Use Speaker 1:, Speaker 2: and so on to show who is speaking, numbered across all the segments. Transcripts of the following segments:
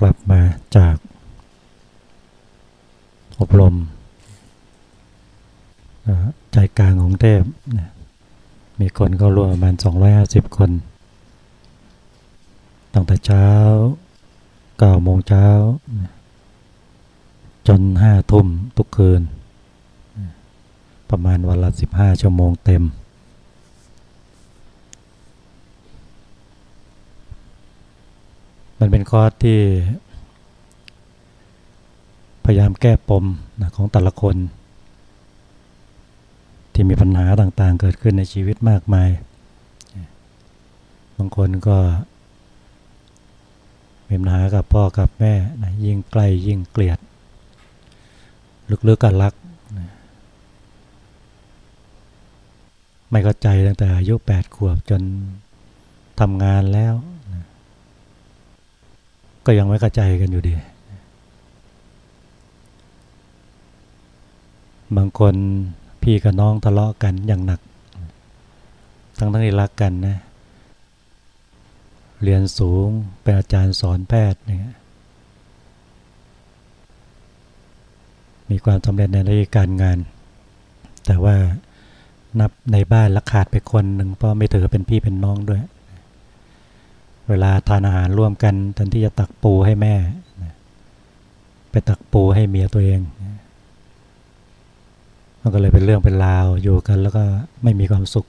Speaker 1: กลับมาจาก อบรมใจกลางของเทพ มีคนก็รวมประมาณ 250 คน ตั้งแต่เช้า9โมงเช้า จน5ทุ่มทุกคืน ประมาณวันละ 15 ชั่วโมงเต็ม มันเป็นคอร์สที่ พยายามแก้ปมนะของแต่ละคน ที่มีปัญหาต่างๆ เกิดขึ้นในชีวิตมากมาย บางคนก็มีปัญหากับพ่อกับแม่นะยิ่งใกล้ยิ่งเกลียด ลึกๆกันรักนะไม่เข้าใจตั้งแต่อายุแปดขวบจนทำงานแล้ว ก็ยังไม่เข้าใจกันอยู่ดี บางคนพี่กับน้องทะเลาะกันอย่างหนัก ทั้งทั้งที่รักกันนะ เรียนสูงเป็นอาจารย์สอนแพทย์เนี่ยมีความสำเร็จในราชการงาน แต่ว่านับในบ้านละขาดไปคนหนึ่งเพราะไม่ถือเป็นพี่เป็นน้องด้วย เวลาทานอาหารร่วมกันแทนที่จะตักปูให้แม่ ไปตักปูให้เมียตัวเองมันก็เลยเป็นเรื่องเป็นราวอยู่กันแล้วก็ไม่มีความสุข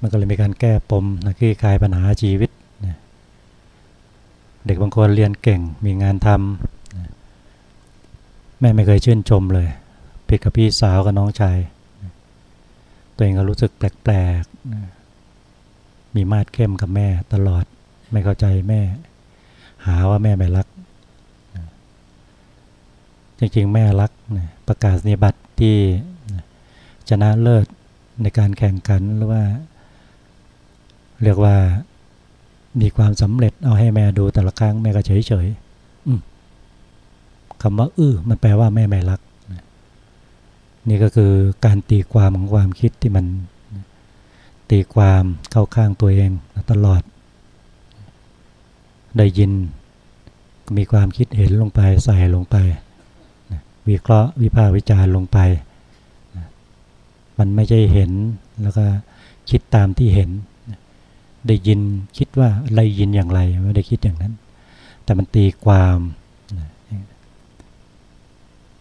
Speaker 1: มันก็เลยมีการแก้ปมนะคี่คลายปัญหาชีวิต เด็กบางคนเรียนเก่งมีงานทำแม่ไม่เคยชื่นชมเลยผิดกับพี่สาวกับน้องชาย ตัวเองก็รู้สึกแปลกๆ มีมาดเข้มกับแม่ตลอดไม่เข้าใจแม่ หาว่าแม่ไม่รัก จริงๆ แม่รักประกาศนิบัติที่ชนะเลิศในการแข่งขันหรือว่า เรียกว่ามีความสำเร็จเอาให้แม่ดูแต่ละครั้งแม่ก็เฉยๆคำว่าอื้อมันแปลว่าแม่ไม่รัก นี่ก็คือการตีความของความคิดที่มัน ตีความเข้าข้างตัวเองตลอด ได้ยินมีความคิดเห็นลงไปใส่ลงไป วิเคราะห์วิพากษ์วิจารณ์ลงไป มันไม่ใช่เห็นแล้วก็คิดตามที่เห็น ได้ยินคิดว่าอะไรยินอย่างไรไม่ได้คิดอย่างนั้น แต่มันตีความ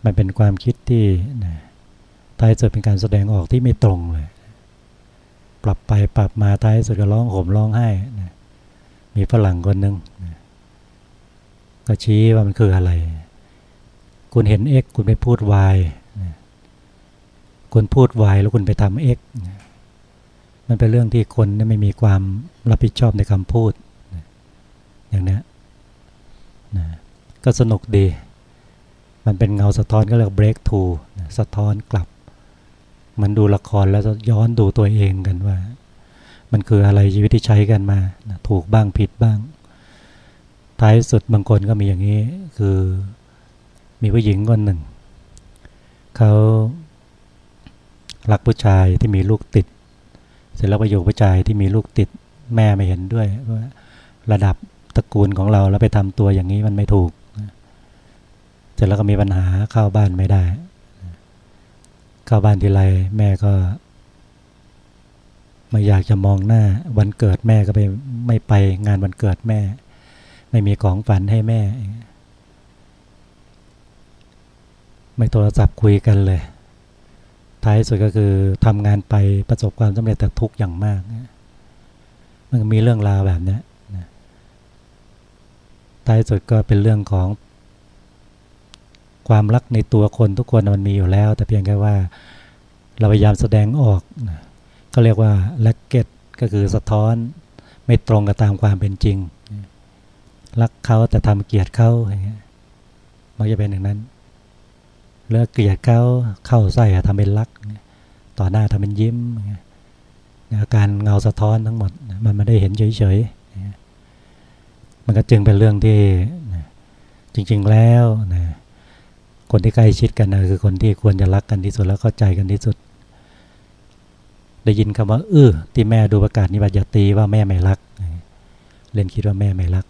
Speaker 1: มันเป็นความคิดที่ท้ายสุดเป็นการแสดงออกที่ไม่ตรงเลย ปรับไปปรับมาท้ายสุดก็ร้องห่มร้องไห้มีฝรั่งคนหนึ่งก็ชี้ว่ามันคืออะไร คุณเห็น x คุณไปพูด y คุณพูด y แล้วคุณไปทำ x มันเป็นเรื่องที่คนไม่มีความรับผิดชอบในคำพูดอย่างนี้นะก็สนุกดี มันเป็นเงาสะท้อนก็เรียก break to สะท้อนกลับ มันดูละครแล้วย้อนดูตัวเองกันว่า มันคืออะไรชีวิตที่ใช้กันมา ถูกบ้างผิดบ้าง ท้ายสุดบางคนก็มีอย่างนี้ คือมีผู้หญิงคนหนึ่ง เขารักผู้ชายที่มีลูกติด เสร็จแล้วไปอยู่ผู้ชายที่มีลูกติด แม่ไม่เห็นด้วยว่าระดับตระกูลของเราแล้วไปทำตัวอย่างนี้มันไม่ถูก เสร็จแล้วก็มีปัญหาเข้าบ้านไม่ได้ เข้าบ้านทีไรแม่ก็ ไม่อยากจะมองหน้า วันเกิดแม่ก็ไปไม่ไปงานวันเกิดแม่ ไม่มีของฝันให้แม่ ไม่โทรศัพท์คุยกันเลย ท้ายสุดก็คือทำงานไปประสบความสำเร็จแต่ทุกข์อย่างมาก มันมีเรื่องราวแบบนี้ท้ายสุดก็เป็นเรื่องของ ความรักในตัวคนทุกคนมันมีอยู่แล้ว แต่เพียงแค่ว่าเราพยายามแสดงออกก็เรียกว่าแลกเก็ตก็คือสะท้อนไม่ตรงกับตามความเป็นจริง รักเขาแต่ทำเกียรติเขาอย่างเงี้ยมันจะเป็นอย่างนั้นเลิกเกลียดเขาเข้าใส่ทำเป็นรัก ต่อหน้าทำเป็นยิ้มอาการเงาสะท้อนทั้งหมด มันไม่ได้เห็นเฉยๆมันก็จึงเป็นเรื่องที่จริง ๆแล้วนะ คนที่ใกล้ชิดกันนะคือคนที่ควรจะรักกันที่สุดแล้วเข้าใจกันที่สุด ได้ยินคำว่าเออที่แม่ดูประกาศนิบัติยตีว่าแม่ไม่รัก เล่นคิดว่าแม่ไม่รัก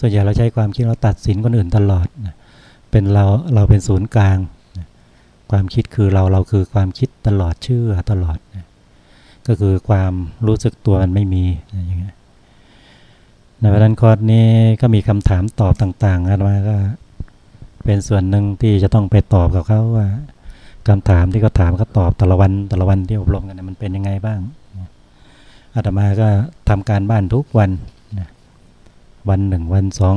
Speaker 1: ส่วนใหญ่เราใช้ความคิดเราตัดสินคนอื่นตลอด เป็นเราเราเป็นศูนย์กลาง ความคิดคือเราเราคือความคิดตลอดเชื่อตลอด ก็คือความรู้สึกตัวมันไม่มีอย่างเงี้ยในวันนั้นคอร์สนี้ก็มีคำถามตอบต่างๆกันมาก็ เป็นส่วนหนึ่งที่จะต้องไปตอบกับเขาว่าคำถามที่เขาถามเขาตอบแต่ละวันแต่ละวันที่อบรมกันมันเป็นยังไงบ้างอาตมาก็ทำการบ้านทุกวันวันหนึ่งวันสอง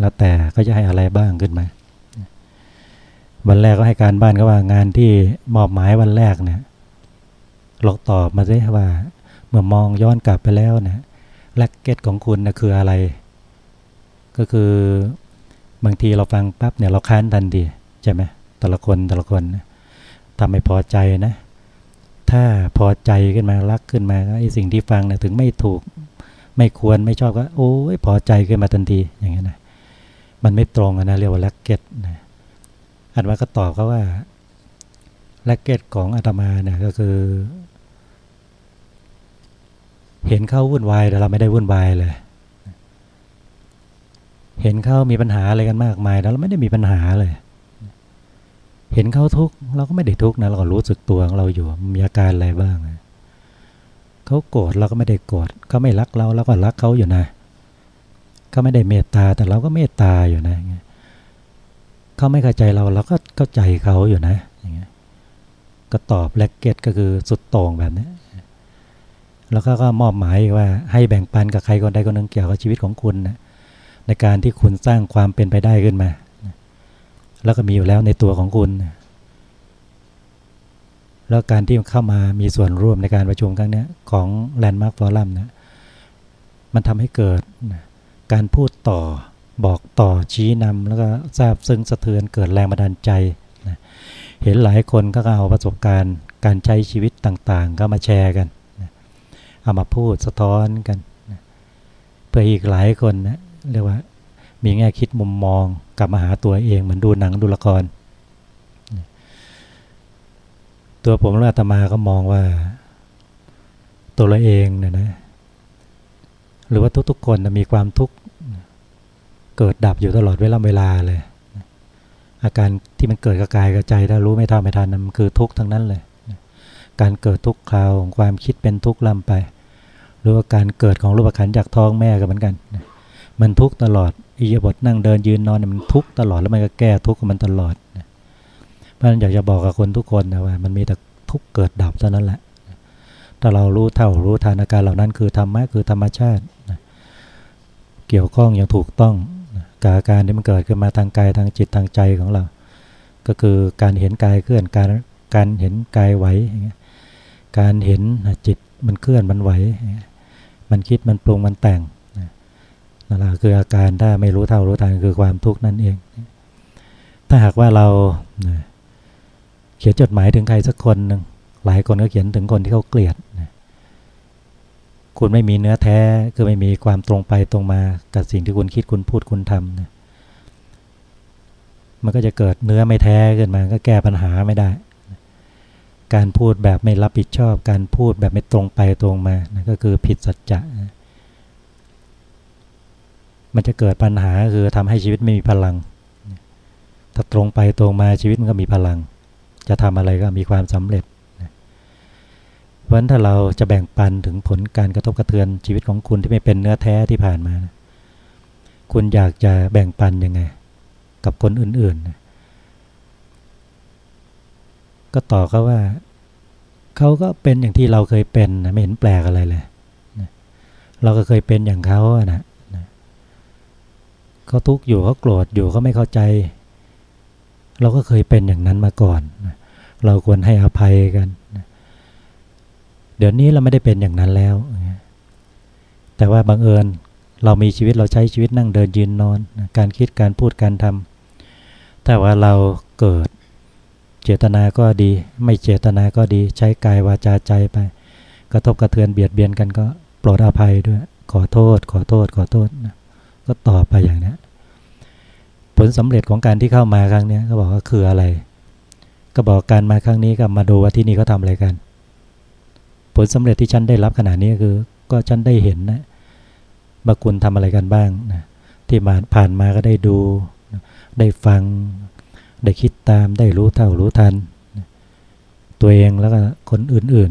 Speaker 1: แล้วแต่ก็จะให้อะไรบ้างขึ้นมาวันแรกก็ให้การบ้านก็ว่างานที่มอบหมายวันแรกเนี่ยลองตอบมาสิว่า เมื่อมองย้อนกลับไปแล้วเนี่ยแลกเก็ตของคุณนะคืออะไร ก็คือ บางทีเราฟังปั๊บเนี่ยเราค้านทันทีใช่ไหมแต่ละคนแต่ละคนทำให้พอใจนะ ถ้าพอใจขึ้นมารักขึ้นมาไอ้สิ่งที่ฟังเนี่ยถึงไม่ถูก ไม่ควรไม่ชอบก็ โอ้ยพอใจขึ้นมาทันทีอย่างเงี้ยนะมันไม่ตรงนะเรียกว่าแลกเก็ตนะอันว่าก็ตอบเขาว่าแลกเก็ตของอาตมาเนี่ยก็คือ เห็นเขาวุ่นวายแต่เราไม่ได้วุ่นวายเลย เห็นเขามีปัญหาอะไรกันมากมายแล้วเราไม่ได้มีปัญหาเลย เห็นเขาทุกข์เราก็ไม่ได้ทุกข์นะเราก็รู้สึกตัวของเราอยู่มีอาการอะไรบ้างเขาโกรธเราก็ไม่ได้โกรธเขาไม่รักเราเราก็รักเขาอยู่นะเขาไม่ได้เมตตาแต่เราก็เมตตาอยู่นะเขาไม่เข้าใจเราเราก็เข้าใจเขาอยู่นะอย่างเงี้ยก็ตอบแลกเก็ตก็คือสุดโต่งแบบนี้แล้วก็ก็มอบหมายว่าให้แบ่งปันกับใครคนใดคนหนึ่งเกี่ยวกับชีวิตของคุณนะ ในการที่คุณสร้างความเป็นไปได้ขึ้นมา แล้วก็มีอยู่แล้วในตัวของคุณ แล้วการที่เข้ามามีส่วนร่วมในการประชุมครั้งนี้ของแลนด์มาร์คฟอรัมนะมันทำให้เกิดการพูดต่อบอกต่อชี้นำแล้วก็ทราบซึ่งสะเทือนเกิดแรงบันดาลใจนะเห็นหลายคนก็เอาประสบการณ์การใช้ชีวิตต่างๆ ก็มาแชร์กันนะเอามาพูดสะท้อนกันนะเพื่ออีกหลายคนนะ เรียกว่า มีแง่คิดมุมมองกลับมาหาตัวเอง เหมือนดูหนังดูละคร ตัวผมและอาตมาก็มองว่า ตัวเราเองเนี่ยนะ หรือว่าทุกๆคนมีความทุกข์เกิดดับอยู่ตลอดเวลาเวลาเลย อาการที่มันเกิดกับกายกับใจถ้ารู้ไม่ทันไม่ทันมันคือทุกข์ทั้งนั้นเลยการเกิดทุกข์คราวของความคิดเป็นทุกข์ลำไป หรือว่าการเกิดของรูปขันจากท้องแม่ก็เหมือนกัน มันทุกตลอดอิยาบทนั่งเดินยืนนอนมันทุกตลอดแล้วมันก็แก้ทุกข์มันตลอดเพราะฉะนั้นอยากจะบอกกับคนทุกคนนะว่า มันมีแต่ทุกข์เกิดดับเท่านั้นแหละถ้าเรารู้เท่ารู้ทานอาการเหล่านั้นคือธรรมะคือธรรมชาติเกี่ยวข้องอย่างถูกต้องกับอาการที่มันเกิดขึ้นมาทางกายทางจิตทางใจของเรา ก็คือการเห็นกายเคลื่อนการการเห็นกายไหวการเห็นจิตมันเคลื่อนมันไหวมันคิดมันปรุงมันแต่ง นั่นแหละคืออาการถ้าไม่รู้เท่ารู้ทันคือความทุกข์นั่นเอง ถ้าหากว่าเราเขียนจดหมายถึงใครสักคนหนึ่งหลายคนก็เขียนถึงคนที่เขาเกลียดคุณไม่มีเนื้อแท้คือไม่มีความตรงไปตรงมากับสิ่งที่คุณคิดคุณพูดคุณทำนะมันก็จะเกิดเนื้อไม่แท้ขึ้นมาก็แก้ปัญหาไม่ได้ การพูดแบบไม่รับผิดชอบ การพูดแบบไม่ตรงไปตรงมานะก็คือผิดสัจจะนะ มันจะเกิดปัญหาคือทำให้ชีวิตไม่มีพลัง ถ้าตรงไปตรงมาชีวิตมันก็มีพลัง จะทำอะไรก็มีความสำเร็จเพราะฉะนั้นถ้าเราจะแบ่งปันถึงผลการกระทบกระเทือนชีวิตของคุณที่ไม่เป็นเนื้อแท้ที่ผ่านมา คุณอยากจะแบ่งปันยังไง กับคนอื่นๆ ก็ต่อเขาว่าเขาก็เป็นอย่างที่เราเคยเป็นนะไม่เห็นแปลกอะไรเลยเราก็เคยเป็นอย่างเขาอะนะ เขาทุกข์อยู่เขาโกรธอยู่เขาไม่เข้าใจ เราก็เคยเป็นอย่างนั้นมาก่อน เราควรให้อภัยกัน เดี๋ยวนี้เราไม่ได้เป็นอย่างนั้นแล้ว แต่ว่าบังเอิญเรามีชีวิตเราใช้ชีวิตนั่งเดินยืนนอน การคิดการพูดการทำแต่ว่าเราเกิดเจตนาก็ดี ไม่เจตนาก็ดีใช้กายวาจาใจไป กระทบกระเทือนเบียดเบียนกันก็โปรดอภัยด้วย ขอโทษ ขอโทษ ขอโทษนะ ก็ตอบไปอย่างนี้ผลสำเร็จของการที่เข้ามาครั้งนี้ก็บอกว่าคืออะไร ก็บอกการมาครั้งนี้ก็มาดูว่าที่นี่เขาทาอะไรกัน ผลสำเร็จที่ฉันได้รับขนาดนี้คือ ก็ฉันได้เห็นนะว่าคุณทำอะไรกันบ้างนะที่มาผ่านมาก็ได้ดู ได้ฟัง ได้คิดตาม ได้รู้เท่ารู้ทัน ตัวเองแล้วก็คนอื่น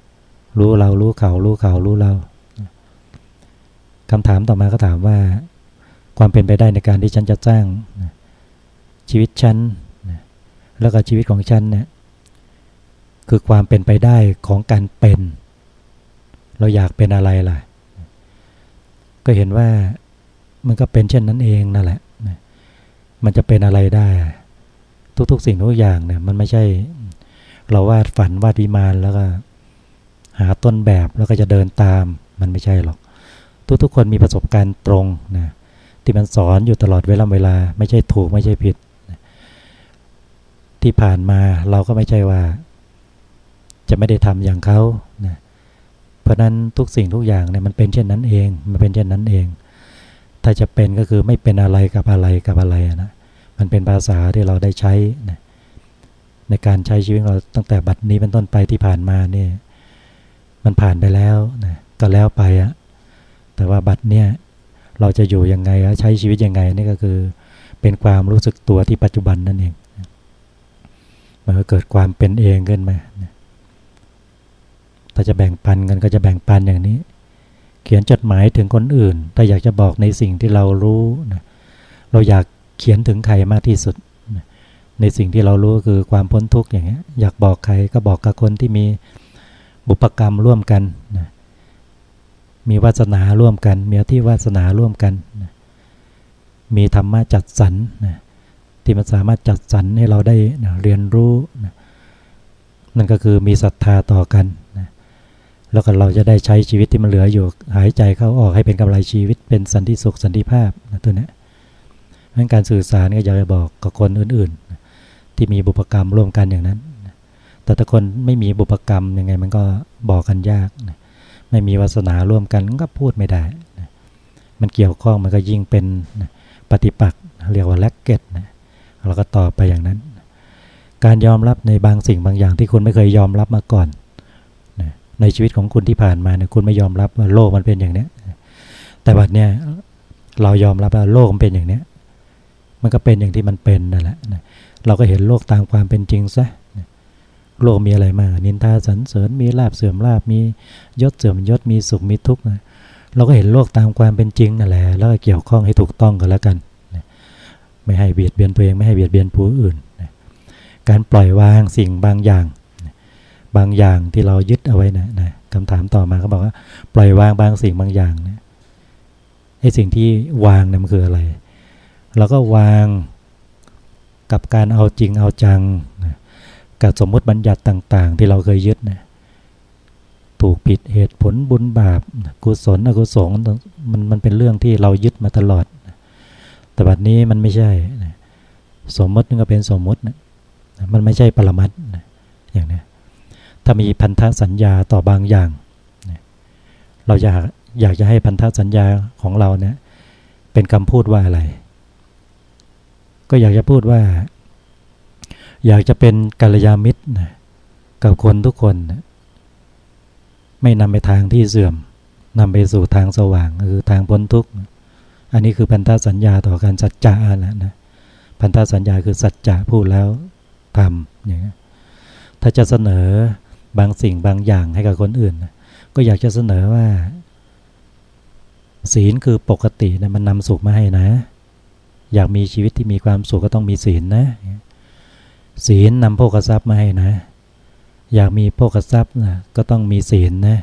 Speaker 1: ๆ รู้เรารู้เขารู้เขารู้เราคำถามต่อมาก็ถามว่า ความเป็นไปได้ในการที่ฉันจะสร้างชีวิตฉันแล้วก็ชีวิตของฉันเนี่ยคือความเป็นไปได้ของการเป็น เราอยากเป็นอะไรล่ะ ก็เห็นว่ามันก็เป็นเช่นนั้นเองนั่นแหละ มันจะเป็นอะไรได้ ทุกๆสิ่งทุกอย่างเนี่ยมันไม่ใช่เราวาดฝันวาดวิมานแล้วก็หาต้นแบบแล้วก็จะเดินตามมันไม่ใช่หรอก ทุกๆคนมีประสบการณ์ตรงนะ ที่มันสอนอยู่ตลอดเวลาเวลา ไม่ใช่ถูกไม่ใช่ผิด ที่ผ่านมาเราก็ไม่ใช่ว่า จะไม่ได้ทำอย่างเขานะเพราะนั้นทุกสิ่งทุกอย่างเนี่ยมันเป็นเช่นนั้นเอง มันเป็นเช่นนั้นเอง ถ้าจะเป็นก็คือไม่เป็นอะไรกับอะไรกับอะไรนะมันเป็นภาษาที่เราได้ใช้นะในการใช้ชีวิตเราตั้งแต่บัดนี้เป็นต้นไปที่ผ่านมาเนี่ยมันผ่านไปแล้วนะก็แล้วไปอะแต่ว่าบัดเนี่ย เราจะอยู่ยังไงใช้ชีวิตยังไงนี่ก็คือเป็นความรู้สึกตัวที่ปัจจุบันนั่นเองมันก็เกิดความเป็นเองขึ้นมาถ้าจะแบ่งปันกันก็จะแบ่งปันอย่างนี้ เขียนจดหมายถึงคนอื่นถ้าอยากจะบอกในสิ่งที่เรารู้นะเราอยากเขียนถึงใครมากที่สุดนะในสิ่งที่เรารู้คือความพ้นทุกข์อย่างเงี้ยอยากบอกใครก็บอกกับคนที่มีบุพกรรมร่วมกันนะ มีวาสนาร่วมกัน มีที่วาสนาร่วมกันนะมีธรรมะจัดสรรนะที่มันสามารถจัดสรรให้เราได้นะเรียนรู้นะนั่นก็คือมีศรัทธาต่อกันนะแล้วก็เราจะได้ใช้ชีวิตที่มันเหลืออยู่หายใจเข้าออกให้เป็นกำไรชีวิต เป็นสันติสุขสันติภาพนะตัวนี้งั้นการสื่อสารก็อยากจะบอกกับคนอื่นๆ ที่มีบุพกรรมร่วมกันอย่างนั้น แต่ถ้าคนไม่มีบุพกรรมยังไงมันก็บอกกันยากนะ ไม่มีวาสนาร่วมกันก็พูดไม่ได้ มันเกี่ยวข้องมันก็ยิ่งเป็นปฏิปักษ์เรียกว่าแลกเก็ตนะเราก็ตอบไปอย่างนั้น การยอมรับในบางสิ่งบางอย่างที่คุณไม่เคยยอมรับมาก่อน ในชีวิตของคุณที่ผ่านมาเนี่ยคุณไม่ยอมรับว่าโลกมันเป็นอย่างนี้แต่บัดเนี้ยเรายอมรับว่าโลกมันเป็นอย่างนี้มันก็เป็นอย่างที่มันเป็นนั่นแหละเราก็เห็นโลกตามความเป็นจริงซะ โลกมีอะไรมานินทาสรรเสริญมีลาบเสื่อมลาบมียศเสื่อมยศมีสุขมีทุกข์เราก็เห็นโลกตามความเป็นจริงนั่นแหละแล้วก็เกี่ยวข้องให้ถูกต้องกันแล้วกัน ไม่ให้เบียดเบียนตัวเองไม่ให้เบียดเบียนผู้อื่น การปล่อยวางสิ่งบางอย่าง บางอย่างที่เรายึดเอาไว้นะนะคำถามต่อมาเขาบอกว่า ปล่อยวางบางสิ่งบางอย่างนะไอ้สิ่งที่วางนะมันคืออะไร เราก็วางกับการเอาจริงเอาจัง กับสมมติบัญญัติต่าง ๆ ที่เราเคยยึดนะถูกผิดเหตุผลบุญบาป กุศลอกุศลมันมันเป็นเรื่องที่เรายึดมาตลอด แต่บัดนี้มันไม่ใช่ สมมติก็เป็นสมมตินะมันไม่ใช่ปรมัตนะอย่างนี้ถ้ามีพันธสัญญาต่อบางอย่าง เราอยากอยากจะให้พันธสัญญาของเราเนี่ยเป็นคำพูดว่าอะไร ก็อยากจะพูดว่า อยากจะเป็นกัลยาณมิตรนะกับคนทุกคนนะไม่นำไปทางที่เสื่อมนำไปสู่ทางสว่างคือทางพ้นทุกข์อันนี้คือพันธสัญญาต่อการสัจจะนะนะพันธสัญญาคือสัจจะพูดแล้วทำอย่างนี้ถ้าจะเสนอบางสิ่งบางอย่างให้กับคนอื่น ก็อยากจะเสนอว่า ศีลคือปกตินะมันนำสุขมาให้นะ อยากมีชีวิตที่มีความสุขก็ต้องมีศีลนะ ศีลนำโภกทรัพย์มาให้นะ อยากมีโภกทรัพย์นะก็ต้องมีศีลนะ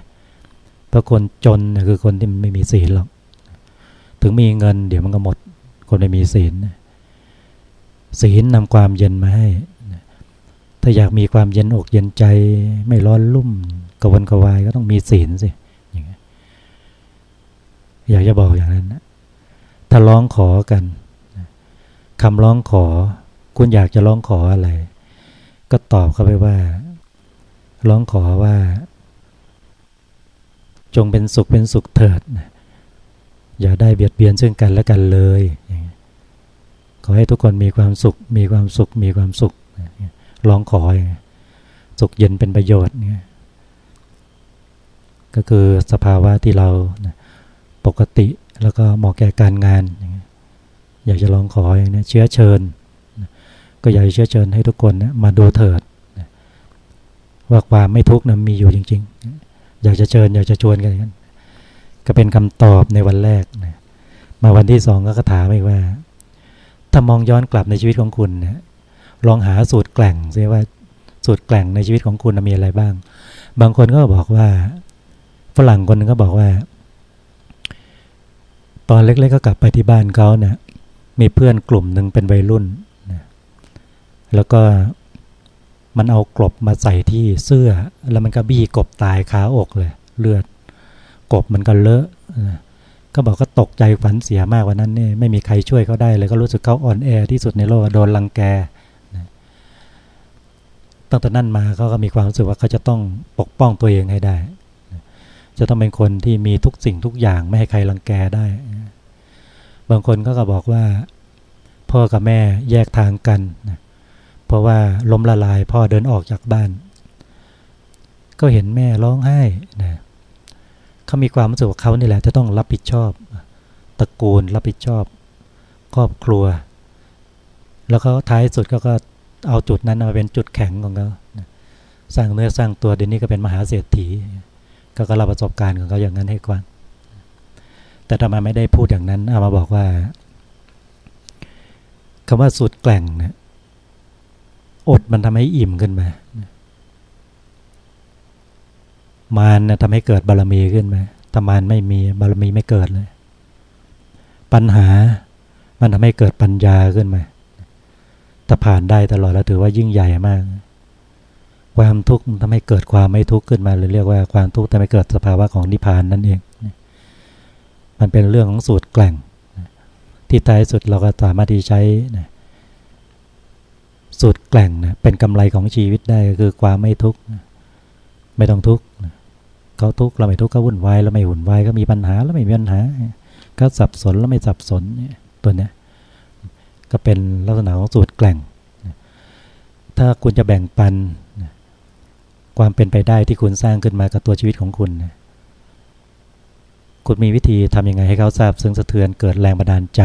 Speaker 1: เพราะคนจนคือคนที่ไม่มีศีลหรอกถึงมีเงิน เดี๋ยวมันก็หมด คนไม่มีศีลศีลนำความเย็นมาให้ถ้าอยากมีความเย็นอกเย็นใจไม่ร้อนลุ่มกวนกวายก็ต้องมีศีลสิอย่างนี้อยากจะบอกอย่างนั้นนะถ้าร้องขอกันคำร้องขอ คุณอยากจะร้องขออะไร ก็ตอบเข้าไปว่า ร้องขอว่า จงเป็นสุขเป็นสุขเถิด อย่าได้เบียดเบียนซึ่งกันและกันเลย ขอให้ทุกคนมีความสุข มีความสุข มีความสุข ร้องขอ สุขเย็นเป็นประโยชน์ก็คือสภาวะที่เราปกติแล้วก็เหมาะแก่การงาน อยากจะลองขออย่างนี้เชื้อเชิญ ก็อยากจะเชิญให้ทุกคนนะมาดูเถิดว่าความไม่ทุกข์นะมีอยู่จริง ๆ อยากจะเชิญอยากจะชวนกัน ก็เป็นคำตอบในวันแรกนะมาวันที่สองก็ถามอีกว่า ถ้ามองย้อนกลับในชีวิตของคุณเนะลองหาสูตรแกล่งซิว่าสูตรแกล่งในชีวิตของคุณมีอะไรบ้าง บางคนก็บอกว่าฝรั่งคนนึงก็บอกว่า ตอนเล็กๆก็กลับไปที่บ้านเขาเนะี่ยมีเพื่อนกลุ่มหนึ่งเป็นวัยรุ่น แล้วก็มันเอากลบมาใส่ที่เสื้อ แล้วมันก็บี้กบตายขาอกเลย เลือด กบมันก็เลอะนะก็บอกก็ตกใจฝันเสียมากวันนั้นนี่ไม่มีใครช่วยเขาได้เลยก็รู้สึกเขาอ่อนแอที่สุดในโลกโดนลังแกตั้งแต่นั้นมาเขาก็มีความรู้สึกว่าเขาจะต้องปกป้องตัวเองให้ได้ จะต้องเป็นคนที่มีทุกสิ่งทุกอย่างไม่ให้ใครรังแกได้ บางคนก็ก็บอกว่า พ่อกับแม่แยกทางกันนะ เพราะว่าล้มละลายพ่อเดินออกจากบ้าน ก็เห็นแม่ร้องไห้นะเขามีความรู้สึกว่าเขานี่แหละจะต้องรับผิดชอบตระกูลรับผิดชอบ ครอบครัว แล้วก็ท้ายสุดก็ก็เอาจุดนั้นมาเป็นจุดแข็งของเขาสร้างเนื้อสร้างตัวเดี๋ยวนี้ก็เป็นมหาเศรษฐี ก็ก็รับประสบการณ์ของเขาอย่างนั้นให้กว้างแต่ทำไมไม่ได้พูดอย่างนั้นเอามาบอกว่าคำว่าสุดแกล่งเนี่ย อดมันทำให้อิ่มขึ้นมา มานะทำให้เกิดบารมีขึ้นมาถ้ามารไม่มีบารมีไม่เกิดเลย ปัญหามันทำให้เกิดปัญญาขึ้นมาถ้าผ่านได้ตลอดแล้วถือว่ายิ่งใหญ่มาก ความทุกข์ทำให้เกิดความไม่ทุกข์ขึ้นมาเลยเรียกว่าความทุกข์ทำให้เกิดสภาวะของนิพพานนั่นเอง มันเป็นเรื่องของสูตรแกล่ง ที่ท้ายสุดเราก็สามารถที่ใช้ สูตรแกล่งนะเป็นกำไรของชีวิตได้ก็คือความไม่ทุกข์ไม่ต้องทุกข์เขาทุกข์เราไม่ทุกข์ก็วุ่นวายเราไม่วุ่นวายก็มีปัญหาแล้วไม่มีปัญหาก็สับสนแล้วไม่สับสนเนี่ยตัวเนี้ยก็เป็นลักษณะของสูตรแกล่ง ถ้าคุณจะแบ่งปันความเป็นไปได้ที่คุณสร้างขึ้นมากับตัวชีวิตของคุณ คุณมีวิธีทำยังไงให้เขาทราบ ซึ่งสะเทือนเกิดแรงบันดาลใจ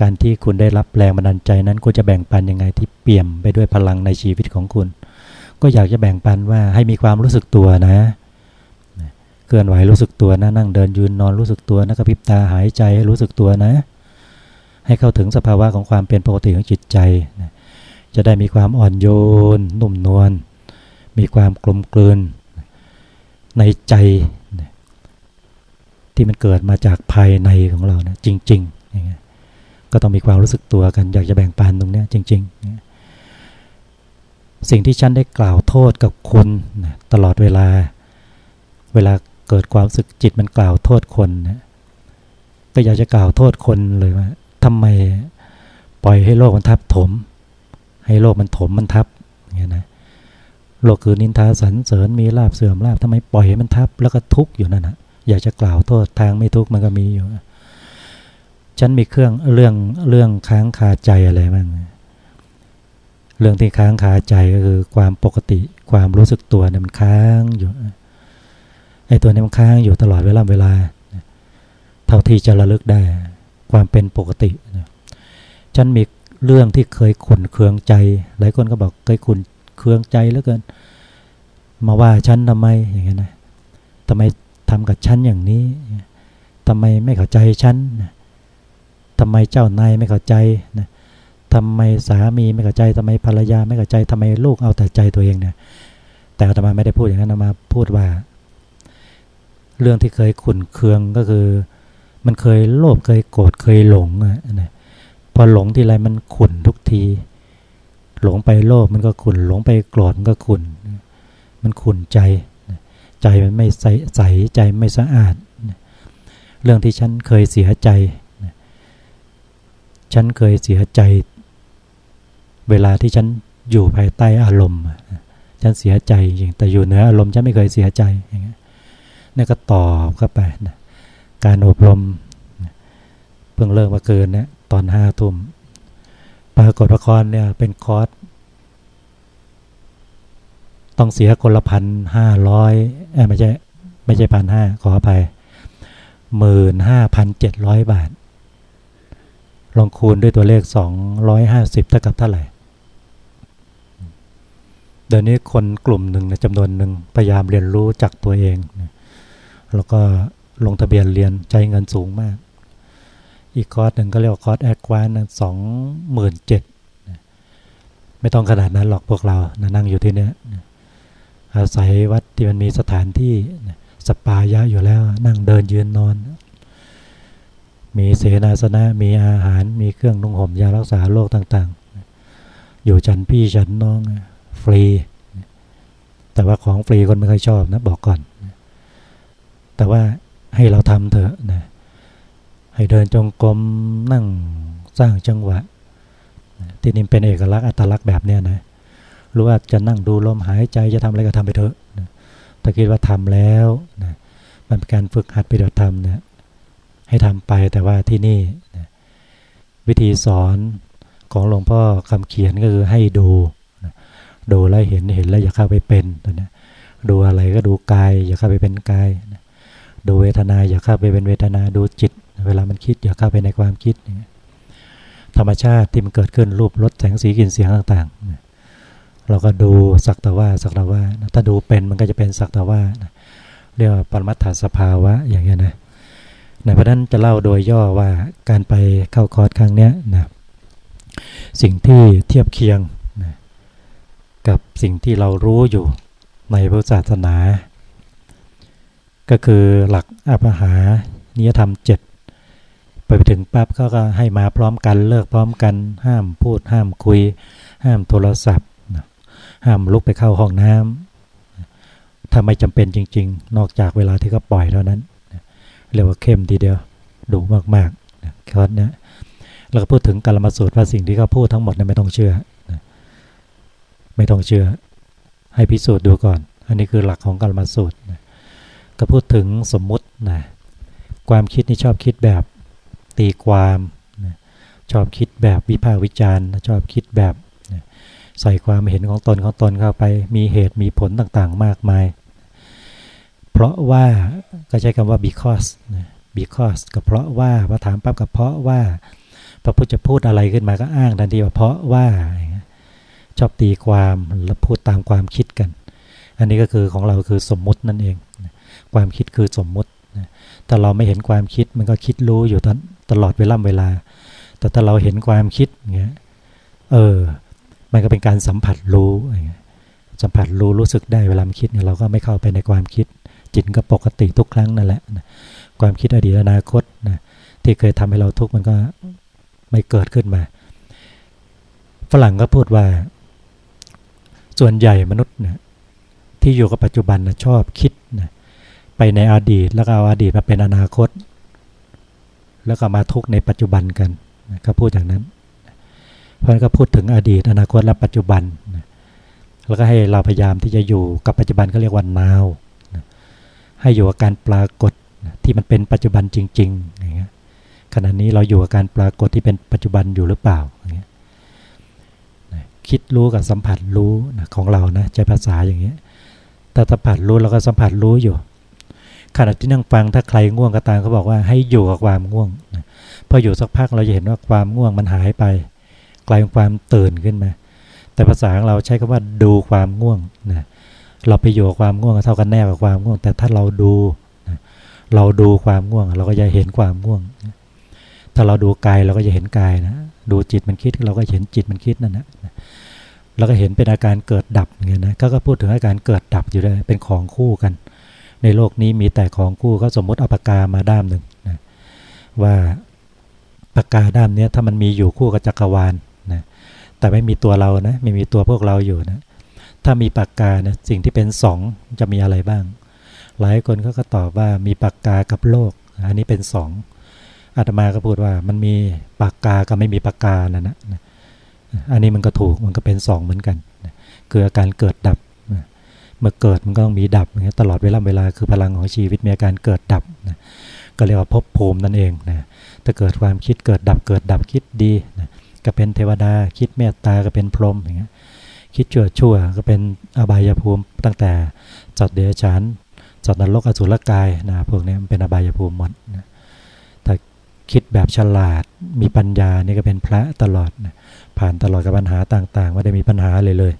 Speaker 1: การที่คุณได้รับแรงบันดาลใจนั้นคุณจะแบ่งปันยังไงที่เปี่ยมไปด้วยพลังในชีวิตของคุณ ก็อยากจะแบ่งปันว่าให้มีความรู้สึกตัวนะเคลื่อนไหวรู้สึกตัวนะนั่งเดินยืนนอนรู้สึกตัวนะกระพริบตาหายใจรู้สึกตัวนะ ให้เข้าถึงสภาวะของความเป็นปกติของจิตใจนะจะได้มีความอ่อนโยน นุ่มนวลมีความกลมกลืน ในใจที่มันเกิดมาจากภายในของเรานะจริงๆอย่างเงี้ย ก็ต้องมีความรู้สึกตัวกัน อยากจะแบ่งปันตรงนี้จริงๆ สิ่งที่ฉันได้กล่าวโทษกับคุณนะตลอดเวลา เวลาเกิดความสึกจิตมันกล่าวโทษคนนะก็อยากจะกล่าวโทษคนเลยว่าทำไมปล่อยให้โลกมันทับถม ให้โลกมันถมมันทับอย่างนี้นะโลกคือนินทาสรรเสริญมีลาบเสื่อมลาบทำไมปล่อยให้มันทับแล้วก็ทุกข์อยู่นั่นนะอยากจะกล่าวโทษทางไม่ทุกข์มันก็มีอยู่ ฉันมีเครื่องเรื่องเรื่องค้างคาใจอะไรบ้างเรื่องที่ค้างคาใจก็คือความปกติความรู้สึกตัวเนี่ยมันค้างอยู่ไอ้ตัวนี้มันค้างอยู่ตลอดเวลาเวลา เท่าที่จะระลึกได้ ความเป็นปกติฉันมีเรื่องที่เคยขุนเคืองใจ หลายคนก็บอกเคยขุนเคืองใจเหลือเกิน มาว่าฉันทำไมอย่างเงี้ยนะทำไมทำกับฉันอย่างนี้ทำไมไม่เข้าใจฉัน ทำไมเจ้านายไม่เข้าใจนะทำไมสามีไม่เข้าใจทำไมภรรยาไม่เข้าใจทำไมลูกเอาแต่ใจตัวเองเนี่ย แต่อาตมาไม่ได้พูดอย่างนั้นอามาพูดว่า เรื่องที่เคยขุนเคืองก็คือ มันเคยโลภเคยโกรธเคยหลงนะพอหลงทีไรมันขุนทุกที หลงไปโลภมันก็ขุนหลงไปโกรธมันก็ขุนมันขุนใจ ใจมันไม่ใสใจไม่สะอาด เรื่องที่ฉันเคยเสียใจ ฉันเคยเสียใจ เวลาที่ฉันอยู่ภายใต้อารมณ์ ฉันเสียใจจริงแต่อยู่เหนืออารมณ์ฉันไม่เคยเสียใจอย่างเงี้ยนี่ก็ตอบเข้าไปนะการอบรมเพิ่งเลิกมาเกินนี่ตอนห้าทุ่มปรากฏละครเนี่ยเป็นคอร์สต้องเสียคนละพันห้าร้อยไม่ใช่ไม่ใช่พันห้าขออภัยหมื่นห้าพันเจ็ดร้อยบาท ลองคูณด้วยตัวเลขสองร้อยห้าสิบเท่ากับเท่าไหร่ เดี๋ยวนี้คนกลุ่มหนึ่งนะจำนวนหนึ่งพยายามเรียนรู้จากตัวเอง แล้วก็ลงทะเบียนเรียนใช้เงินสูงมาก อีกคอร์สหนึ่งก็เรียกว่าคอร์ส advance สองหมื่นเจ็ดไม่ต้องขนาดนั้นหรอกพวกเรานะนั่งอยู่ที่เนี้ยอาศัยวัดที่มันมีสถานที่สปายะอยู่แล้วนั่งเดินยืนนอน มีเสนาสนะ มีอาหาร มีเครื่องนุ่งห่มยารักษาโรคต่างๆ อยู่ชั้นพี่ชั้นน้องฟรี แต่ว่าของฟรีคนไม่ค่อยชอบนะบอกก่อน แต่ว่าให้เราทำเถอะนะ ให้เดินจงกรมนั่งสร้างจังหวะ ที่นี่เป็นเอกลักษณ์อัตลักษณ์แบบเนี้ยนะรู้ว่าจะนั่งดูลมหายใจจะทำอะไรก็ทำไปเถอะนะถ้าคิดว่าทำแล้วนะมันเป็นการฝึกหัดปฏิบัติธรรมเนี่ย ให้ทำไปแต่ว่าที่นี่วิธีสอนของหลวงพ่อคำเขียนก็คือให้ดู ดูแล้วเห็นเห็นแล้วอย่าเข้าไปเป็นตัวนี้ดูอะไรก็ดูกาย อย่าเข้าไปเป็นกายดูเวทนาอย่าเข้าไปเป็นเวทนาดูจิต เวลามันคิดอย่าเข้าไปในความคิด ธรรมชาติที่มันเกิดขึ้นรูปรสแสงสีกลิ่นเสียงต่างๆ เราก็ดูสักแต่ว่าสักแต่ว่าถ้าดูเป็นมันก็จะเป็นสักแต่ว่าเรียกว่าปรมัตถสภาวะอย่างเงี้ยนะ ในเพราะนั้นจะเล่าโดยย่อว่าการไปเข้าคอร์สครั้งนี้นะสิ่งที่เทียบเคียงนะกับสิ่งที่เรารู้อยู่ในพุทธศาสนา ก็คือหลักอภิหานิยธรรมเจ็ดไปถึงปั๊บก็ให้มาพร้อมกันเลิกพร้อมกัน ห้ามพูดห้ามคุย ห้ามโทรศัพท์ ห้ามลุกไปเข้าห้องน้ำถ้าไม่จำเป็นจริง ๆ นอกจากเวลาที่เขาปล่อยเท่านั้น เรียกว่าเข้มทีเดียวดุมากๆคอร์สเนี้ยแล้วก็พูดถึงกาลมาสูตรว่าสิ่งที่เขาพูดทั้งหมดเนี่ยไม่ต้องเชื่อ ไม่ต้องเชื่อ ให้พิสูจน์ดูก่อน อันนี้คือหลักของกาลมาสูตรก็พูดถึงสมมุตินะความคิดนี่ชอบคิดแบบตีความชอบคิดแบบวิพากษ์วิจารณ์ชอบคิดแบบใส่ความเห็นของตนของตนเข้าไป มีเหตุมีผลต่างๆ มากมาย เพราะว่าก็ใช้คำว่า because because ก็เพราะว่าพอถามปั๊บก็เพราะว่า พระพุทธจะพูดอะไรขึ้นมาก็อ้างทันทีว่าเพราะว่าชอบตีความแล้วพูดตามความคิดกัน อันนี้ก็คือของเราคือสมมุตินั่นเอง ความคิดคือสมมุติถ้าเราไม่เห็นความคิดมันก็คิดรู้อยู่ตลอดเวลาเวลา แต่ถ้าเราเห็นความคิดเงี้ยเออ มันก็เป็นการสัมผัสรู้สัมผัสรู้รู้สึกได้เวลามันคิดเนี่ยเราก็ไม่เข้าไปในความคิด จิตก็ปกติทุกครั้งนั่นแหละความคิดอดีตอนาคตนะที่เคยทำให้เราทุกข์มันก็ไม่เกิดขึ้นมา ฝรั่งก็พูดว่า ส่วนใหญ่มนุษย์นะที่อยู่กับปัจจุบันนะชอบคิดนะไปในอดีตแล้วก็เอาอดีตมาเป็นอนาคต แล้วก็มาทุกข์ในปัจจุบันกันก็พูดอย่างนั้น เพราะนั้นก็พูดถึงอดีตอนาคตและปัจจุบันนะแล้วก็ให้เราพยายามที่จะอยู่กับปัจจุบันก็เรียกว่านาว ให้อยู่กับการปรากฏที่มันเป็นปัจจุบันจริงๆอย่างเงี้ยขณะนี้เราอยู่กับการปรากฏที่เป็นปัจจุบันอยู่หรือเปล่าอย่างเงี้ยคิดรู้กับสัมผัสรู้ของเรานะใช้ภาษาอย่างเงี้ยแต่สัมผัสรู้เราก็สัมผัสรู้อยู่ขณะที่นั่งฟังถ้าใครง่วงก็ตามเขาบอกว่าให้อยู่กับความง่วงพออยู่สักพักเราจะเห็นว่าความง่วงมันหายไป กลายเป็นความตื่นขึ้นมา แต่ภาษาของเราใช้คำว่าดูความง่วงนะ เราไปอยู่กับความง่วงเท่ากันแน่กับความง่วง แต่ถ้าเราดูเราดูความง่วง เราก็จะเห็นความง่วง ถ้าเราดูกายเราก็จะเห็นกายนะ ดูจิตมันคิดเราก็เห็นจิตมันคิดนั่นนะแล้วก็เห็นเป็นอาการเกิดดับเงี้ยนะก็พูดถึงอาการเกิดดับอยู่เลยเป็นของคู่กัน ในโลกนี้มีแต่ของคู่ก็สมมติเอาปากกามาด้ามหนึ่งนะว่าปากกาด้ามเนี้ยถ้ามันมีอยู่คู่กับจักรวาลนะแต่ไม่มีตัวเรานะไม่มีตัวพวกเราอยู่นะ ถ้ามีปากกานะสิ่งที่เป็นสองจะมีอะไรบ้าง หลายคนเขาก็ตอบว่ามีปากกากับโลก อันนี้เป็นสองอาตมาก็พูดว่ามันมีปากกากับไม่มีปากกานะนะอันนี้มันก็ถูกมันก็เป็นสองเหมือนกันคืออาการเกิดดับเมื่อเกิดมันก็ต้องมีดับตลอดเวลาเวลาคือพลังของชีวิตมีอาการเกิดดับนะก็เรียกว่าภพภูมินั่นเองนะถ้าเกิดความคิดเกิดดับเกิดดับคิดดีนะก็เป็นเทวดาคิดเมตตาก็เป็นพรหมอย่างเงี้ย คิดชั่วชั่วก็เป็นอบายภูมิตั้งแต่จัดเดรัจฉานสัตว์นรกอสุรกายนะพวกนี้มันเป็นอบายภูมิหมดนะถ้าคิดแบบฉลาดมีปัญญานี่ก็เป็นพระตลอดนะผ่านตลอดกับปัญหาต่างๆไม่ได้มีปัญหาเลยเลย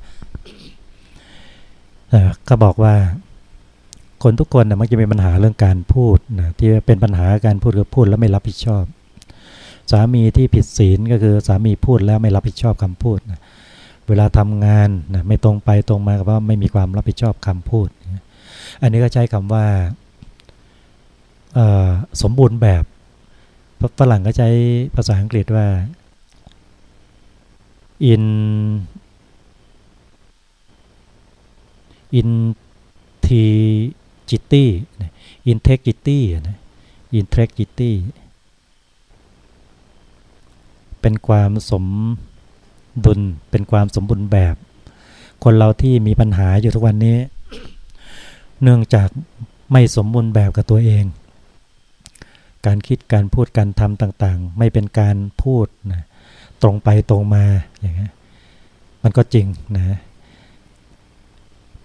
Speaker 1: ก็บอกว่าคนทุกคนนะมักจะมีปัญหาเรื่องการพูดนะที่เป็นปัญหาการพูดคือพูดแล้วไม่รับผิดชอบ สามีที่ผิดศีลก็คือสามีพูดแล้วไม่รับผิดชอบคำพูดนะ เวลาทำงานนะไม่ตรงไปตรงมาก็เพราะไม่มีความรับผิดชอบคำพูด อันนี้ก็ใช้คำว่าสมบูรณ์แบบฝรั่งก็ใช้ภาษาอังกฤษว่า in integrity integrity integrity เป็นความสม ดุลเป็นความสมบูรณ์แบบ คนเราที่มีปัญหาอยู่ทุกวันนี้ เนื่องจากไม่สมบูรณ์แบบกับตัวเอง การคิดการพูดการทำต่างๆ ไม่เป็นการพูดนะตรงไปตรงมาอย่างเงี้ยมันก็จริงนะ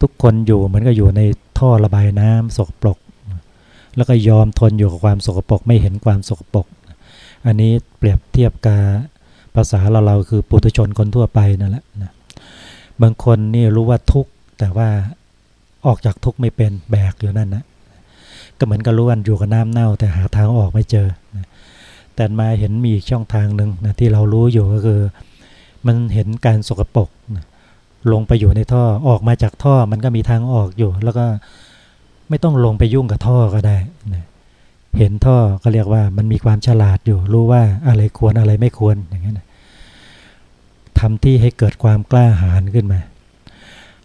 Speaker 1: ทุกคนอยู่เหมือนกับอยู่ในท่อระบายน้ำสกปรก แล้วก็ยอมทนอยู่กับความสกปรกไม่เห็นความสกปรก อันนี้เปรียบเทียบกับ ภาษาเราเราคือปุถุชนคนทั่วไปนั่นแหละนะบางคนนี่รู้ว่าทุกข์แต่ว่าออกจากทุกข์ไม่เป็นแบกอยู่นั่นนะก็เหมือนกับรู้ว่าอยู่กับน้ำเน่า แต่หาทางออกไม่เจอนะแต่มาเห็นมีอีกช่องทางหนึ่งนะที่เรารู้อยู่ก็คือ มันเห็นการสกปรกนะลงไปอยู่ในท่อออกมาจากท่อมันก็มีทางออกอยู่ แล้วก็ไม่ต้องลงไปยุ่งกับท่อก็ได้นะ เห็นท่อก็เรียกว่ามันมีความฉลาดอยู่ รู้ว่าอะไรควรอะไรไม่ควรอย่างนี้นะทำที่ให้เกิดความกล้าหาญขึ้นมา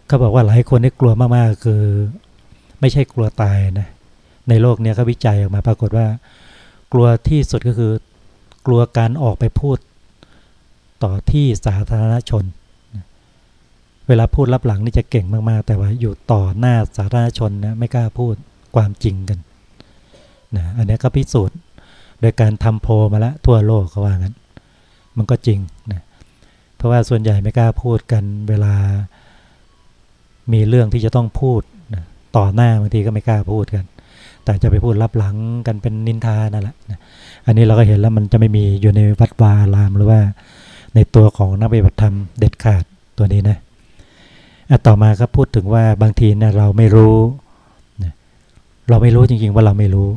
Speaker 1: เขาบอกว่าหลายคนที่กลัวมากๆคือ ไม่ใช่กลัวตายนะในโลกนี้เขาวิจัยออกมาปรากฏว่า กลัวที่สุดก็คือ กลัวการออกไปพูดต่อที่สาธารณชน เวลาพูดรับหลังนี่จะเก่งมากๆ แต่ว่าอยู่ต่อหน้าสาธารณชนนะไม่กล้าพูดความจริงกัน นะอันนี้ก็พิสูจน์โดยการทำโพมาแล้วทั่วโลกเขาว่างั้น มันก็จริงนะเพราะว่าส่วนใหญ่ไม่กล้าพูดกันเวลามีเรื่องที่จะต้องพูดนะต่อหน้าบางทีก็ไม่กล้าพูดกัน แต่จะไปพูดรับหลังกันเป็นนินทานั่นแหละนะอันนี้เราก็เห็นแล้วมันจะไม่มีอยู่ในวัดวารามหรือว่าในตัวของนักปฏิบัติธรรมเด็ดขาดตัวนี้นะต่อมาครับพูดถึงว่าบางทีเนี่ยเราไม่รู้ เราไม่รู้จริงๆว่าเราไม่รู้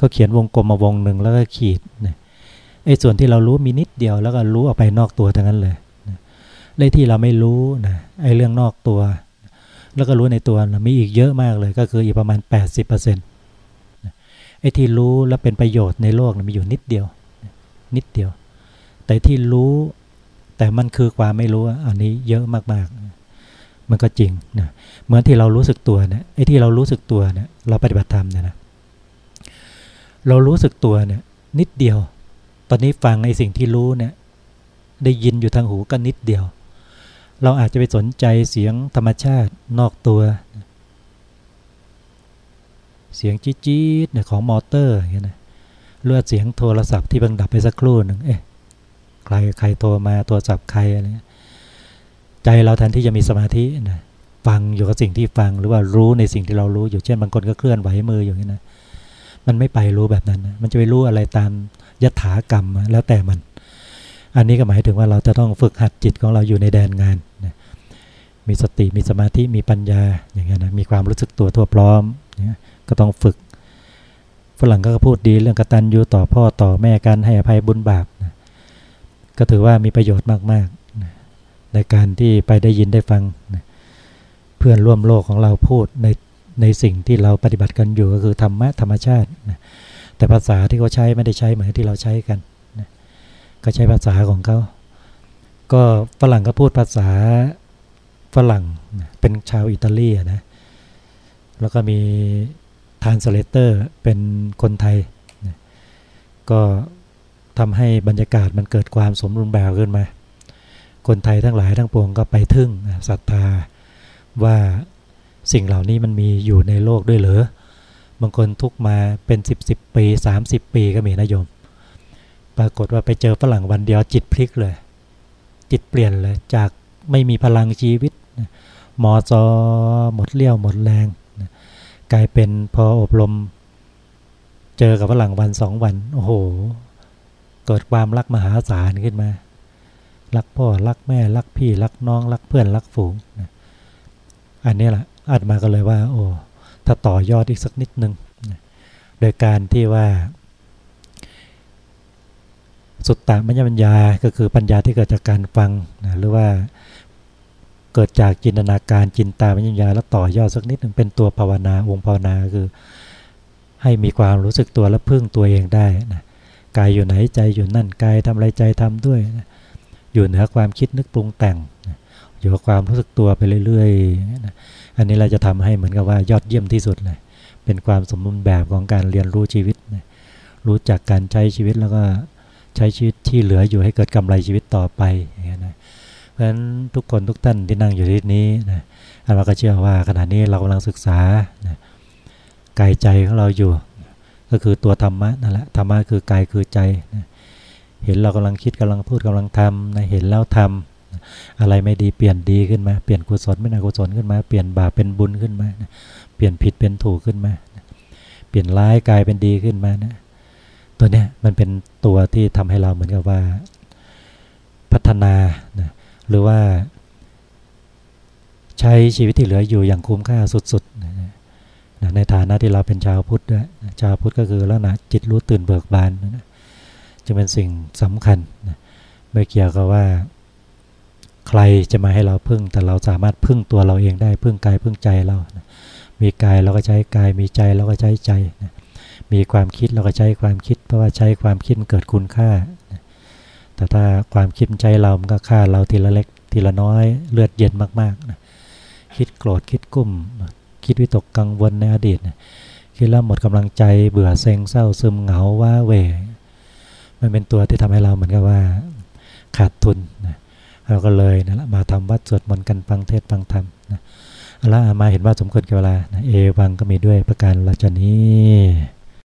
Speaker 1: ก็เขียนวงกลมมาวงหนึ่งแล้วก็ขีดนะไอ้ส่วนที่เรารู้มีนิดเดียวแล้วก็รู้ออกไปนอกตัวทั้งนั้นเลยนะเลยที่เราไม่รู้นะไอ้เรื่องนอกตัว แล้วก็รู้ในตัวนะมีอีกเยอะมากเลยก็คืออีกประมาณ 80%นะไอ้ที่รู้แล้วเป็นประโยชน์ในโลกนะมีอยู่นิดเดียว นิดเดียว แต่ที่รู้แต่มันคือความไม่รู้อันนี้เยอะมากๆมันก็จริงนะเหมือนที่เรารู้สึกตัวเนะไอ้ที่เรารู้สึกตัวเนะเราปฏิบัติธรรมเนี่ยนะ เรารู้สึกตัวเนี่ย นิดเดียว ตอนนี้ฟังไอ้สิ่งที่รู้เนี่ย ได้ยินอยู่ทางหูก็นิดเดียว เราอาจจะไปสนใจเสียงธรรมชาตินอกตัว เสียงจี๊ดๆเนี่ยของมอเตอร์อย่างเงี้ยนะเลือดเสียงโทรศัพท์ที่บังดับไปสักครู่หนึ่งเอ๊ะใครใครโทรมาโทรศัพท์ใครอะไรใจเราแทนที่จะมีสมาธินะฟังอยู่กับสิ่งที่ฟังหรือว่ารู้ในสิ่งที่เรารู้อยู่เช่นบางคนก็เคลื่อนไหวมืออย่างนี้นะ มันไม่ไปรู้แบบนั้น มันจะไปรู้อะไรตามยถากรรมแล้วแต่มัน อันนี้ก็หมายถึงว่าเราจะต้องฝึกหัดจิตของเราอยู่ในแดนงานมีสติมีสมาธิมีปัญญาอย่างเงี้ยนะมีความรู้สึกตัวทั่วพร้อมเนี่ยก็ต้องฝึกฝรั่งก็พูดดีเรื่องกตัญญูต่อพ่อต่อแม่การให้อภัยบุญบาปนะก็ถือว่ามีประโยชน์มากๆนะในการที่ไปได้ยินได้ฟังนะเพื่อนร่วมโลกของเราพูดใน ในสิ่งที่เราปฏิบัติกันอยู่ก็คือธรรมะธรรมชาตินะแต่ภาษาที่เขาใช้ไม่ได้ใช้เหมือนที่เราใช้กันนะก็ใช้ภาษาของเขา ก็ฝรั่งก็พูดภาษาฝรั่งนะเป็นชาวอิตาลีนะแล้วก็มี translator เป็นคนไทยนะก็ทำให้บรรยากาศมันเกิดความสมบูรณ์แบบขึ้นมา คนไทยทั้งหลายทั้งปวงก็ไปทึ่งศรัทธาว่า สิ่งเหล่านี้มันมีอยู่ในโลกด้วยเหรอบางคนทุกมาเป็นสิบสิบปีสามสิบปีก็มีนะโยม ปรากฏว่าไปเจอฝรั่งวันเดียวจิตพลิกเลย จิตเปลี่ยนเลย จากไม่มีพลังชีวิตมอจอหมดเลี้ยวหมดแรง กลายเป็นพออบรม เจอกับฝรั่งวันสองวัน โอ้โห เกิดความรักมหาศาลขึ้นมา รักพ่อ รักแม่ รักพี่ รักน้อง รักเพื่อน รักฝูง อันนี้แหละ อาจมาก็เลยว่า โอ้ถ้าต่อยอดอีกสักนิดนึงโดยการที่ว่า สุตตะมัญญปัญญาก็คือปัญญาที่เกิดจากการฟังนะหรือว่าเกิดจากจินตนาการจินตามัญญาแล้วต่อยอดสักนิดหนึ่งเป็นตัวภาวนาองค์ภาวนาคือให้มีความรู้สึกตัวและพึ่งตัวเองได้นะกายอยู่ไหนใจอยู่นั่นกายทำอะไรใจทำด้วยนะอยู่เหนือความคิดนึกปรุงแต่งนะ อยู่กับความรู้สึกตัวไปเรื่อยๆ อันนี้เราจะทำให้เหมือนกับว่ายอดเยี่ยมที่สุดเลย เป็นความสมบูรณ์แบบของการเรียนรู้ชีวิต รู้จักการใช้ชีวิตแล้วก็ใช้ชีวิตที่เหลืออยู่ให้เกิดกำไรชีวิตต่อไปอย่างนี้นะ เพราะฉะนั้นทุกคนทุกท่านที่นั่งอยู่ที่นี้นะอาจารย์ก็เชื่อว่าขณะนี้เรากำลังศึกษานะกายใจของเราอยู่ ก็คือตัวธรรมะนั่นแหละธรรมะคือกายคือใจนะเห็นเรากำลังคิดกำลังพูดกำลังทำนะเห็นแล้วทำ อะไรไม่ดีเปลี่ยนดีขึ้นมา เปลี่ยนกุศลเป็นอกุศลขึ้นมา เปลี่ยนบาปเป็นบุญขึ้นมา เปลี่ยนผิดเป็นถูกขึ้นมา เปลี่ยนร้ายกลายเป็นดีขึ้นมานะ ตัวเนี้ยมันเป็นตัวที่ทำให้เราเหมือนกับว่า พัฒนานะหรือว่า ใช้ชีวิตที่เหลืออยู่อย่างคุ้มค่าสุดๆนะในฐานะที่เราเป็นชาวพุทธด้วยชาวพุทธก็คือแล้วนะจิตรู้ตื่นเบิกบานนะจะเป็นสิ่งสำคัญนะไม่เกี่ยวกับว่า ใครจะมาให้เราพึ่ง แต่เราสามารถพึ่งตัวเราเองได้พึ่งกายพึ่งใจเรานะมีกายเราก็ใช้กายมีใจเราก็ใช้ใจนะมีความคิดเราก็ใช้ความคิด เพราะว่าใช้ความคิดเกิดคุณค่านะแต่ถ้าความคิดใจเรามันก็ฆ่าเราทีละเล็กทีละน้อยเลือดเย็นมากๆนะคิดโกรธคิดกุ้ม คิดวิตกกังวลในอดีตนะคิดแล้วหมดกำลังใจเบื่อเซ็งเศร้าซึมเหงาว่าเวมันเป็นตัวที่ทำให้เราเหมือนกับว่า ขาดทุน เราก็เลยนะมาทำวัดสวดมนต์กันฟังเทศฟังธรรมนะแล้วมาเห็นว่าสมควรกับเวลานะเอวังก็มีด้วยประการราชนี้